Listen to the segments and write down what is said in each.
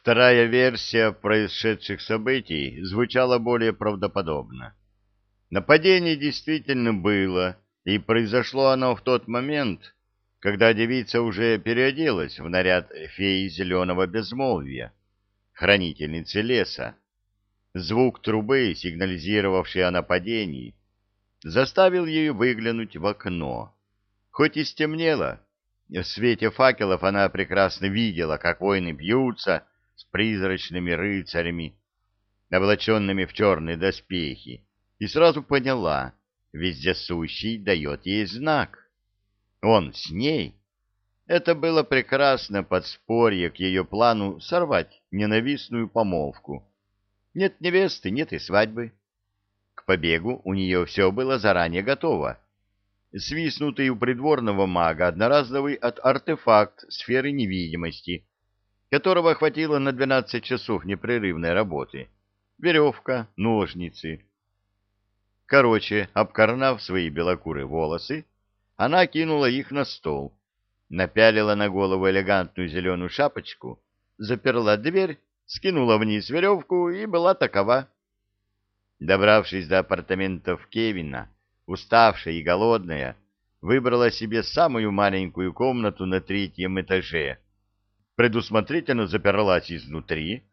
Вторая версия происшедших событий звучала более правдоподобно. Нападение действительно было, и произошло оно в тот момент, когда девица уже переоделась в наряд феи зеленого безмолвия, хранительницы леса. Звук трубы, сигнализировавший о нападении, заставил ее выглянуть в окно. Хоть и стемнело, в свете факелов она прекрасно видела, как воины бьются с призрачными рыцарями, облаченными в черные доспехи, и сразу поняла, вездесущий дает ей знак. Он с ней. Это было прекрасно подспорье к ее плану сорвать ненавистную помолвку. Нет невесты, нет и свадьбы. К побегу у нее все было заранее готово. Свистнутый у придворного мага одноразовый от артефакт сферы невидимости, которого хватило на 12 часов непрерывной работы. Веревка, ножницы. Короче, обкорнав свои белокурые волосы, она кинула их на стол, напялила на голову элегантную зеленую шапочку, заперла дверь, скинула вниз веревку и была такова. Добравшись до апартаментов Кевина, уставшая и голодная, выбрала себе самую маленькую комнату на третьем этаже, предусмотрительно заперлась изнутри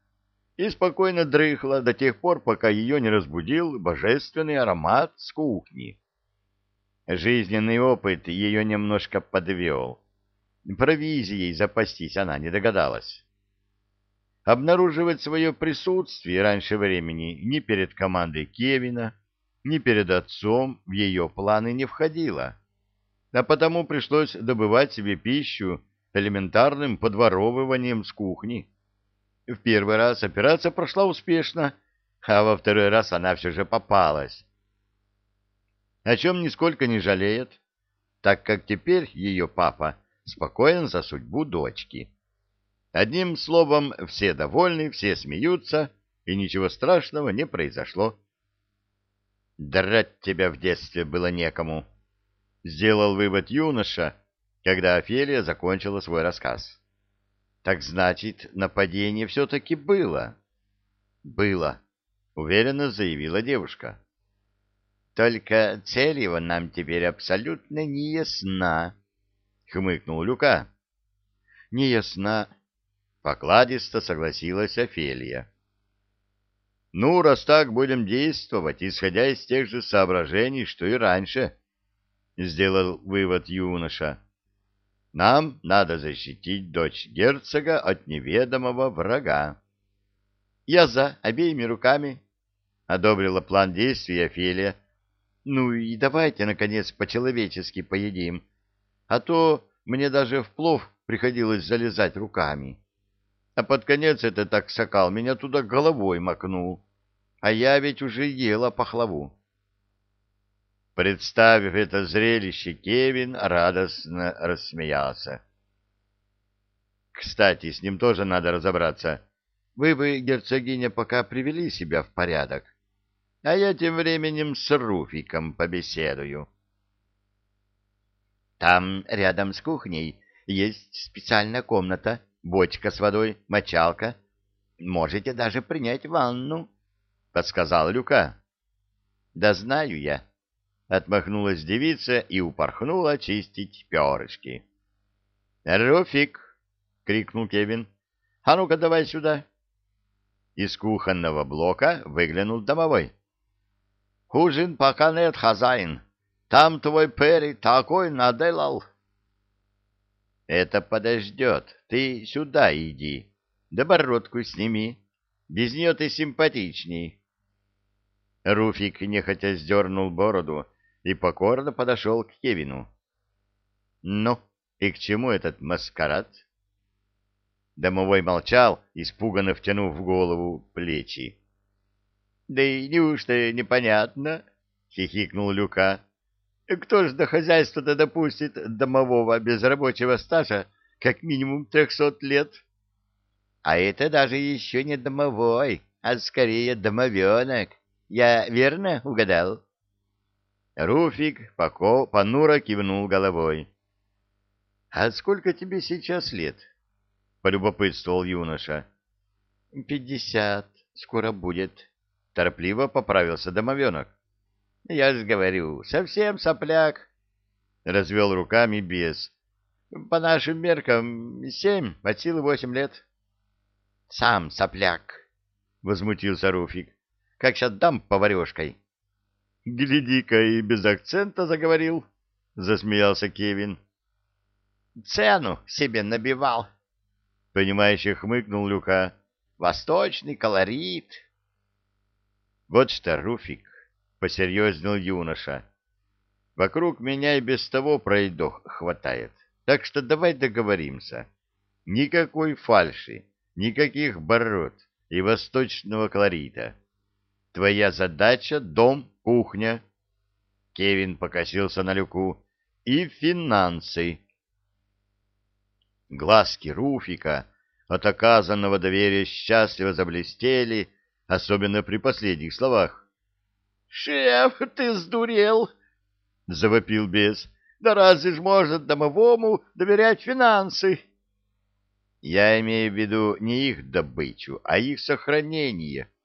и спокойно дрыхла до тех пор, пока ее не разбудил божественный аромат с кухни. Жизненный опыт ее немножко подвел. Провизией запастись она не догадалась. Обнаруживать свое присутствие раньше времени ни перед командой Кевина, ни перед отцом в ее планы не входило, а потому пришлось добывать себе пищу элементарным подворовыванием с кухни. В первый раз операция прошла успешно, а во второй раз она все же попалась. О чем нисколько не жалеет, так как теперь ее папа спокоен за судьбу дочки. Одним словом, все довольны, все смеются, и ничего страшного не произошло. «Драть тебя в детстве было некому», — сделал вывод юноша, когда Офелия закончила свой рассказ. «Так значит, нападение все-таки было?» «Было», — уверенно заявила девушка. «Только цель его нам теперь абсолютно не ясна», — хмыкнул Люка. «Не ясна, Покладисто согласилась Офелия. Ну, раз так, будем действовать, исходя из тех же соображений, что и раньше, — сделал вывод юноша. Нам надо защитить дочь герцога от неведомого врага. Я за обеими руками, — одобрила план действий Офелия. Ну и давайте, наконец, по-человечески поедим, а то мне даже в плов приходилось залезать руками. А под конец этот аксакал меня туда головой макнул, а я ведь уже ела пахлаву. Представив это зрелище, Кевин радостно рассмеялся. Кстати, с ним тоже надо разобраться. Вы бы, герцогиня, пока привели себя в порядок, а я тем временем с Руфиком побеседую. Там, рядом с кухней, есть специальная комната, бочка с водой, мочалка. Можете даже принять ванну, — подсказал Люка. — Да знаю я, — отмахнулась девица и упорхнула чистить перышки. — Руфик! — крикнул Кевин. — А ну-ка давай сюда! Из кухонного блока выглянул домовой. — Ужин пока нет, хозяин. Там твой Перри такой наделал. — это подождет. Ты сюда иди. Да бородку сними. Без нее ты симпатичней. Руфик нехотя сдернул бороду и покорно подошел к Кевину. Ну, и к чему этот маскарад? Домовой молчал, испуганно втянув в голову плечи. — Да и неужто непонятно? — хихикнул Люка. Кто ж до хозяйства-то допустит домового без рабочего стажа как минимум трехсот лет? А это даже еще не домовой, а скорее домовенок. Я верно угадал? Руфик поко понуро кивнул головой. — А сколько тебе сейчас лет? — полюбопытствовал юноша. — Пятьдесят. Скоро будет. Торопливо поправился домовенок. — Я же говорю, совсем сопляк. Развел руками бес. — По нашим меркам семь, от силы восемь лет. — Сам сопляк, — возмутился Руфик. — Как сейчас дам поварешкой. — Гляди-ка и без акцента заговорил, — засмеялся Кевин. — Цену себе набивал, — понимающе хмыкнул Люка. — Восточный колорит. — Вот что, Руфик, — посерьезнел юноша, — вокруг меня и без того пройдох хватает, так что давай договоримся. Никакой фальши, никаких бород и восточного колорита. Твоя задача — дом, кухня. Кевин покосился на люку. И финансы. Глазки Руфика от оказанного доверия счастливо заблестели, особенно при последних словах. — Шеф, ты сдурел! — завопил бес. — Да разве ж может домовому доверять финансы? — Я имею в виду не их добычу, а их сохранение, —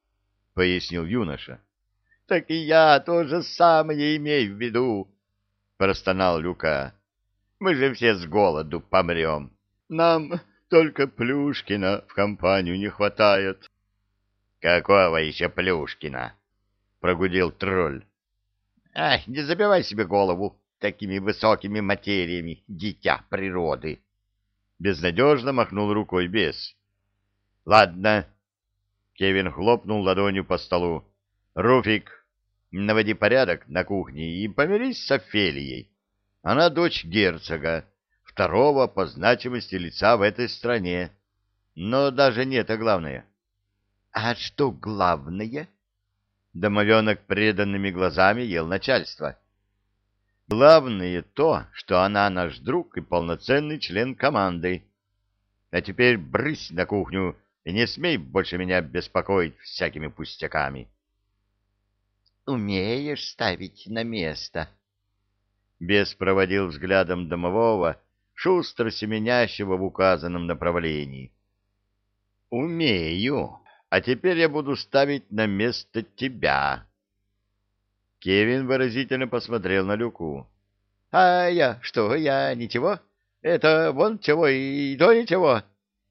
пояснил юноша. — Так и я то же самое имею в виду, — простонал Люка. — Мы же все с голоду помрем. Нам только Плюшкина в компанию не хватает. — Какого еще Плюшкина? — прогудел тролль. — Ай, не забивай себе голову такими высокими материями, дитя природы. Безнадежно махнул рукой бес. — Ладно. Кевин хлопнул ладонью по столу. — Руфик, наводи порядок на кухне и помирись с Офелией. Она дочь герцога второго по значимости лица в этой стране. Но даже не это главное. — А что главное? Домовенок преданными глазами ел начальство. — Главное то, что она наш друг и полноценный член команды. А теперь брысь на кухню и не смей больше меня беспокоить всякими пустяками. — Умеешь ставить на место. Бес проводил взглядом домового, шустро семенящего в указанном направлении. «Умею, а теперь я буду ставить на место тебя». Кевин выразительно посмотрел на Люку. «А я что, я ничего? Это вон чего и то ничего?»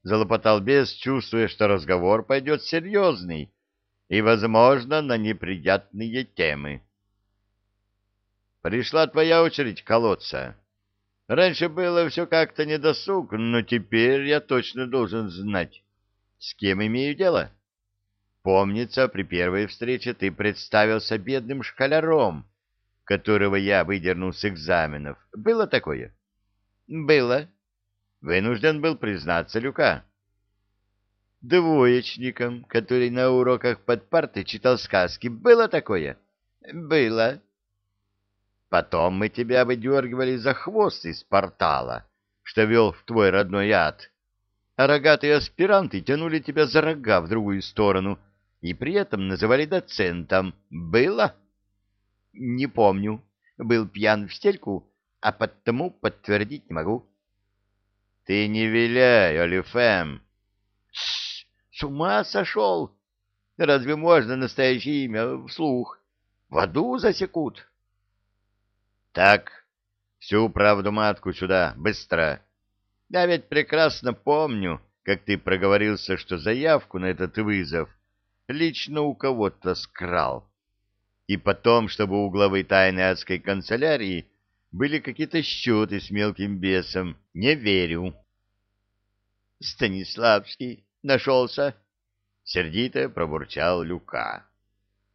Залопотал бес, чувствуя, что разговор пойдет серьезный и, возможно, на неприятные темы. «Пришла твоя очередь колоться». Раньше было все как-то недосуг, но теперь я точно должен знать, с кем имею дело. Помнится, при первой встрече ты представился бедным школяром, которого я выдернул с экзаменов. Было такое? Было. Вынужден был признаться Люка. Двоечником, который на уроках под партой читал сказки. Было такое? Было. Потом мы тебя выдергивали за хвост из портала, что вел в твой родной ад, а рогатые аспиранты тянули тебя за рога в другую сторону и при этом называли доцентом. Было? Не помню. Был пьян в стельку, а потому подтвердить не могу. Ты не виляй, Олифем. С, ума сошел? Разве можно настоящее имя вслух? В аду засекут. Так, всю правду матку сюда, быстро. Я ведь прекрасно помню, как ты проговорился, что заявку на этот вызов лично у кого-то скрал. И потом, чтобы у главы тайной адской канцелярии были какие-то счеты с мелким бесом. Не верю. Станиславский нашелся. Сердито пробурчал Люка.